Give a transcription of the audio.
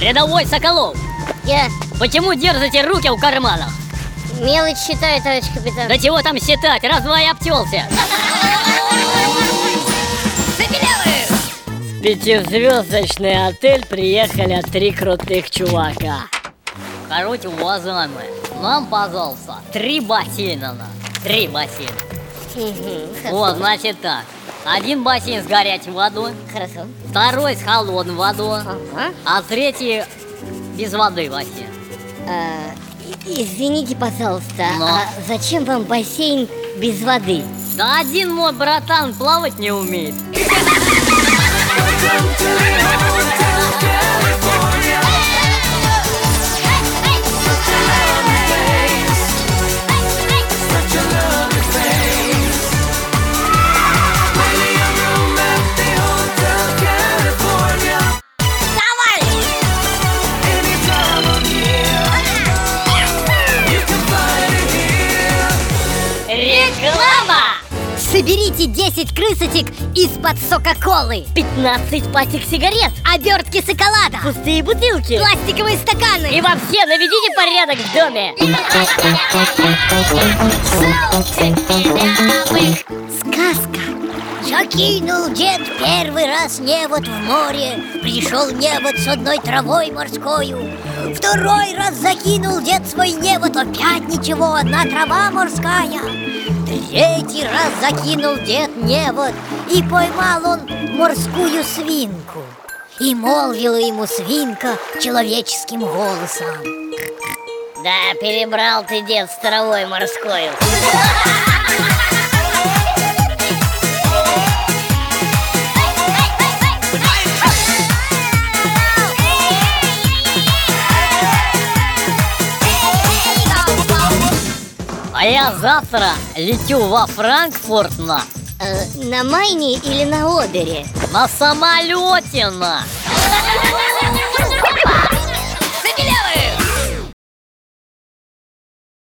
Рядовой Соколов, Я почему держите руки в карманах? мелочь считаю, товарищ капитан. Да чего там считать, раз-два и обтелся. В пятизвездочный отель приехали три крутых чувака. Короче, уважаемые, нам, пожалуйста, три бассейна на. Три бассейна. Вот, значит так. Один бассейн с горячей водой, Хорошо. второй с холодной водой, Ага. а третий без воды бассейн. А, извините, пожалуйста, Но. а зачем вам бассейн без воды? Да один мой братан плавать не умеет. Соберите 10 крысочек из-под сока-колы. 15 пачек сигарет, Обертки шоколада. Пустые бутылки. Пластиковые стаканы. И вообще наведите порядок в доме. Сказка. Закинул дед первый раз невод в море. Пришел невод с одной травой морскою Второй раз закинул дед свой невод Опять ничего, одна трава морская Третий раз закинул дед невод И поймал он морскую свинку. И молвила ему свинка человеческим голосом. Да, перебрал ты, дед, с травой А я завтра летю во Франкфурт на, Э, На Майне или на Одере? на самолете на.